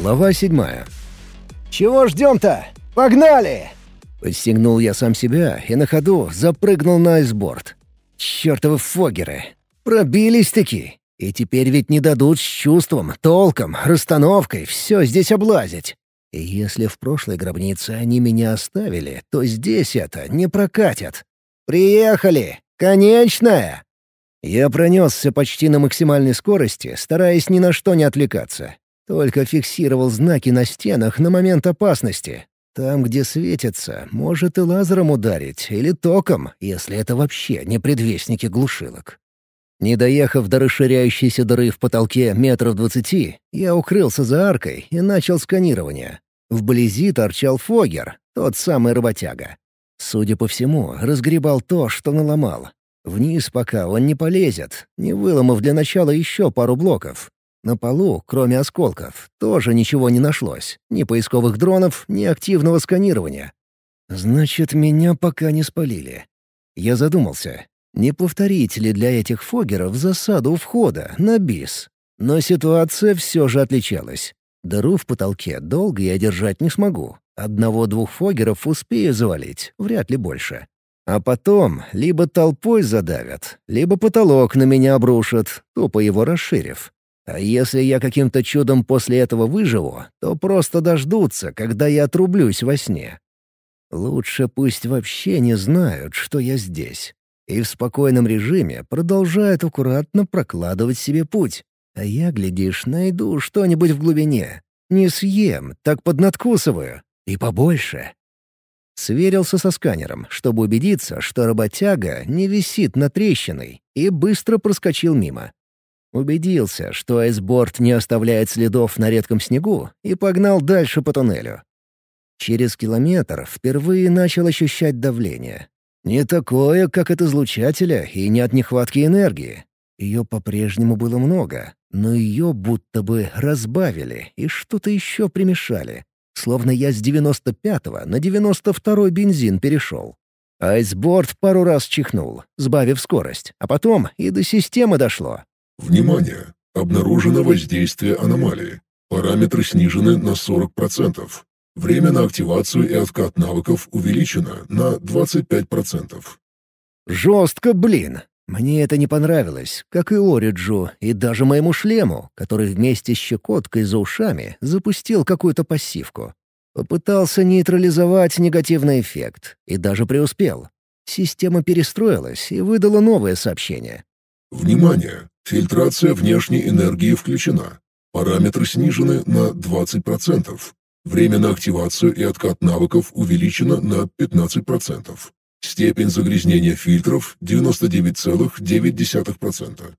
Глава седьмая. «Чего ждем-то? Погнали!» Подстегнул я сам себя и на ходу запрыгнул на айсборд. Чёртовы фогеры! Пробились-таки! И теперь ведь не дадут с чувством, толком, расстановкой все здесь облазить. И если в прошлой гробнице они меня оставили, то здесь это не прокатят. «Приехали! Конечная!» Я пронесся почти на максимальной скорости, стараясь ни на что не отвлекаться. Только фиксировал знаки на стенах на момент опасности. Там, где светится, может и лазером ударить, или током, если это вообще не предвестники глушилок. Не доехав до расширяющейся дыры в потолке метров двадцати, я укрылся за аркой и начал сканирование. Вблизи торчал Фогер, тот самый работяга. Судя по всему, разгребал то, что наломал. Вниз пока он не полезет, не выломав для начала еще пару блоков. На полу, кроме осколков, тоже ничего не нашлось. Ни поисковых дронов, ни активного сканирования. Значит, меня пока не спалили. Я задумался, не повторить ли для этих фогеров засаду входа на бис? Но ситуация все же отличалась. Дыру в потолке долго я держать не смогу. Одного-двух фогеров успею завалить, вряд ли больше. А потом либо толпой задавят, либо потолок на меня обрушат, тупо его расширив. А если я каким-то чудом после этого выживу, то просто дождутся, когда я отрублюсь во сне. Лучше пусть вообще не знают, что я здесь и в спокойном режиме продолжает аккуратно прокладывать себе путь. А я, глядишь, найду что-нибудь в глубине. Не съем, так поднадкусываю. И побольше. Сверился со сканером, чтобы убедиться, что работяга не висит на трещиной, и быстро проскочил мимо. Убедился, что айсборд не оставляет следов на редком снегу, и погнал дальше по туннелю. Через километр впервые начал ощущать давление. Не такое, как от излучателя, и не от нехватки энергии. Ее по-прежнему было много, но ее будто бы разбавили и что-то еще примешали. Словно я с 95-го на 92-й бензин перешел. Айсборд пару раз чихнул, сбавив скорость, а потом и до системы дошло. «Внимание! Обнаружено воздействие аномалии. Параметры снижены на 40%. Время на активацию и откат навыков увеличено на 25%. Жестко, блин. Мне это не понравилось, как и Ориджу, и даже моему шлему, который вместе с щекоткой за ушами запустил какую-то пассивку. Попытался нейтрализовать негативный эффект, и даже преуспел. Система перестроилась и выдала новое сообщение. «Внимание! Фильтрация внешней энергии включена. Параметры снижены на 20%. Время на активацию и откат навыков увеличено на 15%. Степень загрязнения фильтров 99,9%.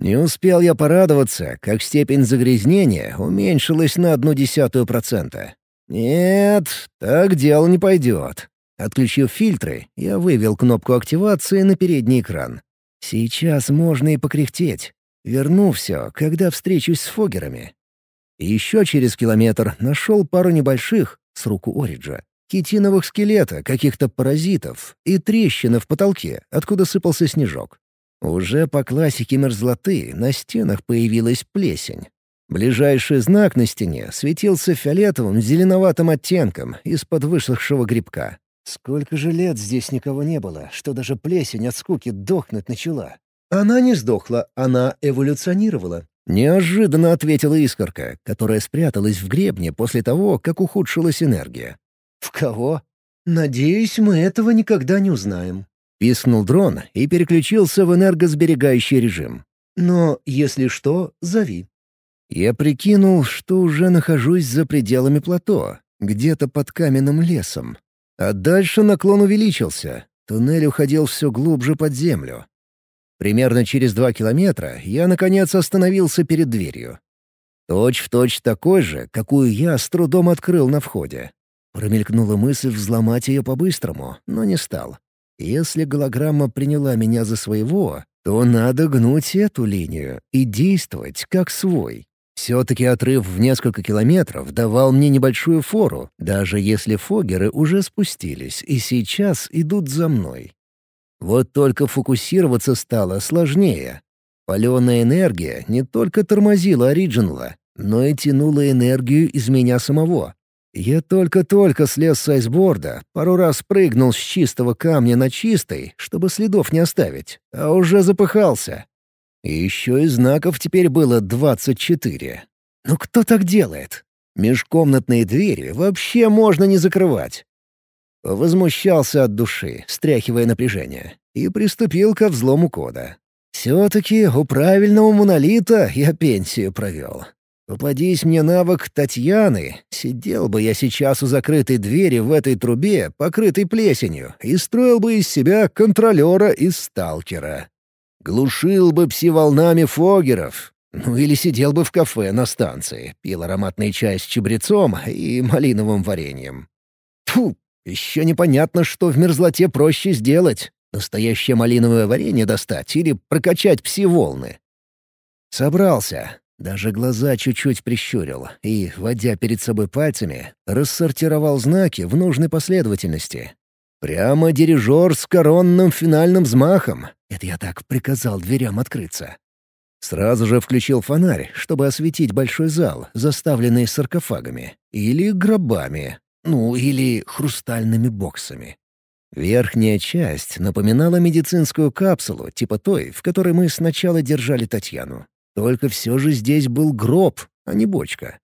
Не успел я порадоваться, как степень загрязнения уменьшилась на одну десятую процента. Нет, так дело не пойдет. Отключив фильтры, я вывел кнопку активации на передний экран. Сейчас можно и покряхтеть. Верну все, когда встречусь с фогерами. Еще через километр нашел пару небольших, с руку Ориджа, хитиновых скелета, каких-то паразитов и трещины в потолке, откуда сыпался снежок. Уже по классике мерзлоты на стенах появилась плесень. Ближайший знак на стене светился фиолетовым зеленоватым оттенком из-под высохшего грибка. Сколько же лет здесь никого не было, что даже плесень от скуки дохнуть начала. Она не сдохла, она эволюционировала. Неожиданно ответила искорка, которая спряталась в гребне после того, как ухудшилась энергия. «В кого?» «Надеюсь, мы этого никогда не узнаем», — пискнул дрон и переключился в энергосберегающий режим. «Но, если что, зови». Я прикинул, что уже нахожусь за пределами плато, где-то под каменным лесом. А дальше наклон увеличился. Туннель уходил все глубже под землю. Примерно через два километра я, наконец, остановился перед дверью. Точь-в-точь точь такой же, какую я с трудом открыл на входе. Промелькнула мысль взломать ее по-быстрому, но не стал. Если голограмма приняла меня за своего, то надо гнуть эту линию и действовать как свой. Все-таки отрыв в несколько километров давал мне небольшую фору, даже если фогеры уже спустились и сейчас идут за мной. Вот только фокусироваться стало сложнее. Паленая энергия не только тормозила Ориджинала, но и тянуло энергию из меня самого. Я только-только слез с айсборда, пару раз прыгнул с чистого камня на чистый, чтобы следов не оставить, а уже запыхался. И еще и знаков теперь было двадцать четыре. Ну кто так делает? Межкомнатные двери вообще можно не закрывать. Возмущался от души, стряхивая напряжение, и приступил ко взлому кода. Все-таки у правильного монолита я пенсию провел. Попадись мне навык Татьяны, сидел бы я сейчас у закрытой двери в этой трубе, покрытой плесенью, и строил бы из себя контролера и сталкера. Глушил бы пси-волнами фогеров. Ну или сидел бы в кафе на станции, пил ароматный чай с чабрецом и малиновым вареньем. Фу, еще непонятно, что в мерзлоте проще сделать. Настоящее малиновое варенье достать или прокачать пси-волны. Собрался, даже глаза чуть-чуть прищурил и, водя перед собой пальцами, рассортировал знаки в нужной последовательности. Прямо дирижер с коронным финальным взмахом. Это я так приказал дверям открыться. Сразу же включил фонарь, чтобы осветить большой зал, заставленный саркофагами. Или гробами. Ну, или хрустальными боксами. Верхняя часть напоминала медицинскую капсулу, типа той, в которой мы сначала держали Татьяну. Только все же здесь был гроб, а не бочка.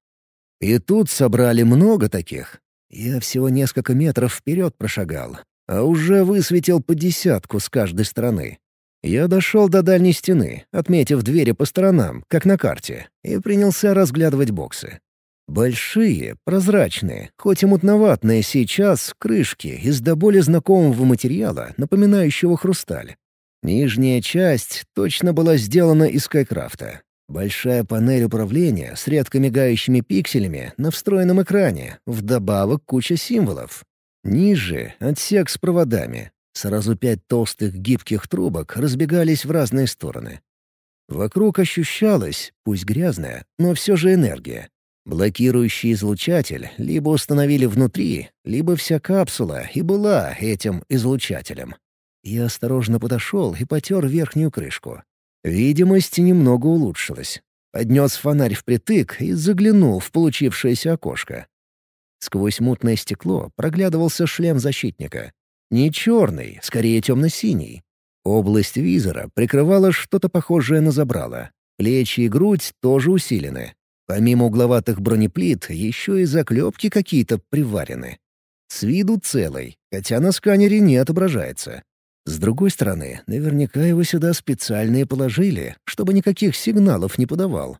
И тут собрали много таких. Я всего несколько метров вперед прошагал, а уже высветил по десятку с каждой стороны. Я дошел до дальней стены, отметив двери по сторонам, как на карте, и принялся разглядывать боксы. Большие, прозрачные, хоть и мутноватные сейчас, крышки из до боли знакомого материала, напоминающего хрусталь. Нижняя часть точно была сделана из скайкрафта. Большая панель управления с редко мигающими пикселями на встроенном экране, вдобавок куча символов. Ниже — отсек с проводами. Сразу пять толстых гибких трубок разбегались в разные стороны. Вокруг ощущалась, пусть грязная, но все же энергия. Блокирующий излучатель либо установили внутри, либо вся капсула и была этим излучателем. Я осторожно подошел и потер верхнюю крышку. Видимость немного улучшилась. Поднес фонарь впритык и заглянул в получившееся окошко. Сквозь мутное стекло проглядывался шлем защитника. Не черный, скорее темно-синий. Область визора прикрывала что-то похожее на забрало. Плечи и грудь тоже усилены. Помимо угловатых бронеплит, еще и заклепки какие-то приварены. С виду целый, хотя на сканере не отображается. С другой стороны, наверняка его сюда специально и положили, чтобы никаких сигналов не подавал.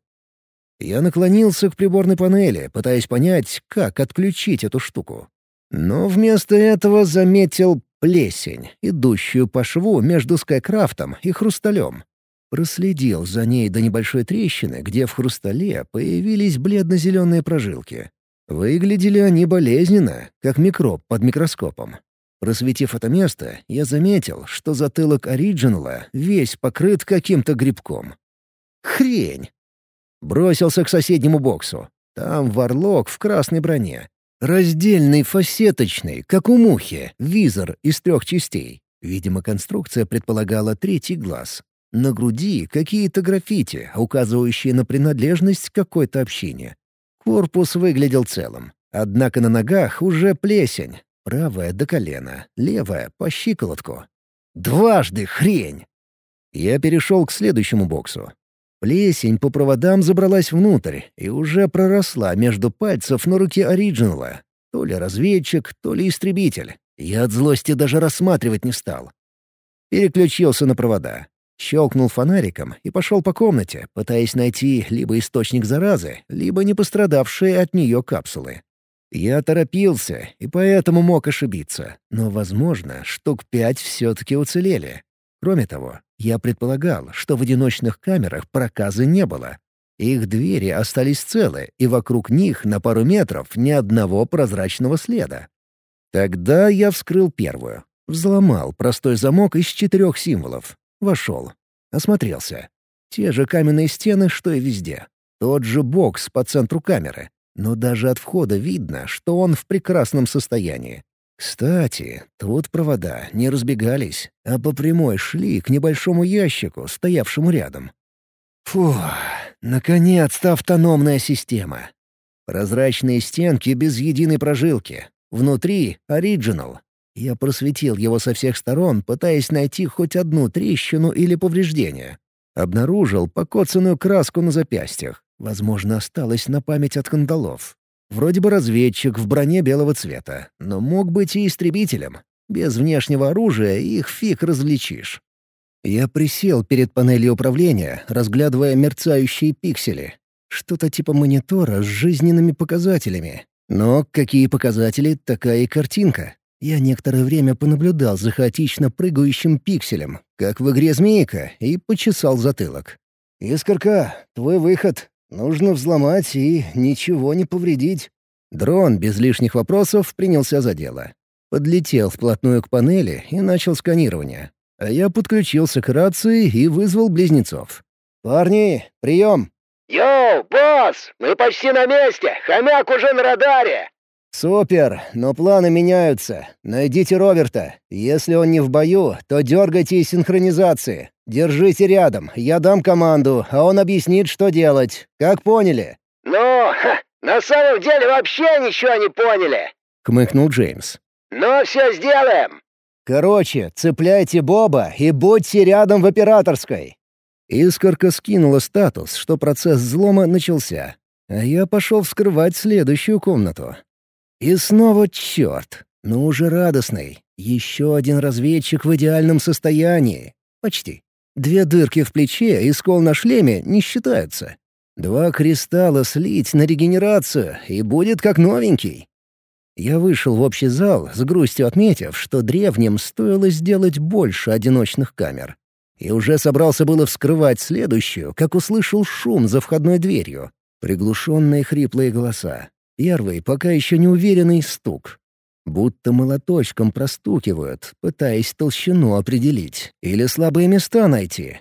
Я наклонился к приборной панели, пытаясь понять, как отключить эту штуку. Но вместо этого заметил плесень, идущую по шву между скайкрафтом и хрусталем. Проследил за ней до небольшой трещины, где в хрустале появились бледно-зеленые прожилки. Выглядели они болезненно, как микроб под микроскопом. Просветив это место, я заметил, что затылок оригинала весь покрыт каким-то грибком. Хрень! Бросился к соседнему боксу. Там варлок в красной броне. Раздельный фасеточный, как у мухи, визор из трех частей. Видимо, конструкция предполагала третий глаз. На груди какие-то граффити, указывающие на принадлежность к какой-то общине. Корпус выглядел целым. Однако на ногах уже плесень, Правая до колена, левая — по щиколотку. Дважды хрень! Я перешел к следующему боксу. Плесень по проводам забралась внутрь и уже проросла между пальцев на руке оригинала. То ли разведчик, то ли истребитель. Я от злости даже рассматривать не стал. Переключился на провода. Щелкнул фонариком и пошел по комнате, пытаясь найти либо источник заразы, либо не пострадавшие от нее капсулы. Я торопился и поэтому мог ошибиться, но, возможно, штук пять все-таки уцелели. Кроме того, я предполагал, что в одиночных камерах проказы не было. Их двери остались целы, и вокруг них на пару метров ни одного прозрачного следа. Тогда я вскрыл первую. Взломал простой замок из четырех символов. Вошел. Осмотрелся. Те же каменные стены, что и везде. Тот же бокс по центру камеры. Но даже от входа видно, что он в прекрасном состоянии. Кстати, тут провода не разбегались, а по прямой шли к небольшому ящику, стоявшему рядом. Фу, Наконец-то автономная система. Прозрачные стенки без единой прожилки. Внутри — оригинал. Я просветил его со всех сторон, пытаясь найти хоть одну трещину или повреждение. Обнаружил покоцанную краску на запястьях. Возможно, осталась на память от кандалов. Вроде бы разведчик в броне белого цвета, но мог быть и истребителем. Без внешнего оружия их фиг различишь. Я присел перед панелью управления, разглядывая мерцающие пиксели. Что-то типа монитора с жизненными показателями. Но какие показатели, такая и картинка. Я некоторое время понаблюдал за хаотично прыгающим пикселем, как в игре «Змейка», и почесал затылок. «Искорка, твой выход. Нужно взломать и ничего не повредить». Дрон без лишних вопросов принялся за дело. Подлетел вплотную к панели и начал сканирование. А я подключился к рации и вызвал близнецов. «Парни, прием!» «Йоу, босс! Мы почти на месте! Хомяк уже на радаре!» «Супер, но планы меняются. Найдите Роберта. Если он не в бою, то дергайте из синхронизации. Держите рядом, я дам команду, а он объяснит, что делать. Как поняли?» «Ну, ха, на самом деле вообще ничего не поняли!» — хмыкнул Джеймс. «Но все сделаем!» «Короче, цепляйте Боба и будьте рядом в операторской!» Искорка скинула статус, что процесс взлома начался. А я пошел вскрывать следующую комнату. И снова черт, но уже радостный. Еще один разведчик в идеальном состоянии. Почти. Две дырки в плече и скол на шлеме не считаются. Два кристалла слить на регенерацию, и будет как новенький. Я вышел в общий зал, с грустью отметив, что древним стоило сделать больше одиночных камер. И уже собрался было вскрывать следующую, как услышал шум за входной дверью. Приглушенные хриплые голоса. Первый, пока еще не уверенный, стук. Будто молоточком простукивают, пытаясь толщину определить или слабые места найти.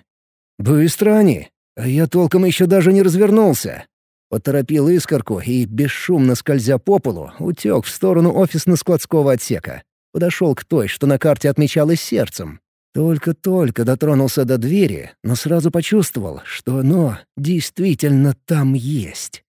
Быстро они, а я толком еще даже не развернулся. Поторопил искорку и, бесшумно скользя по полу, утек в сторону офисно-складского отсека. Подошел к той, что на карте отмечалось сердцем. Только-только дотронулся до двери, но сразу почувствовал, что оно действительно там есть.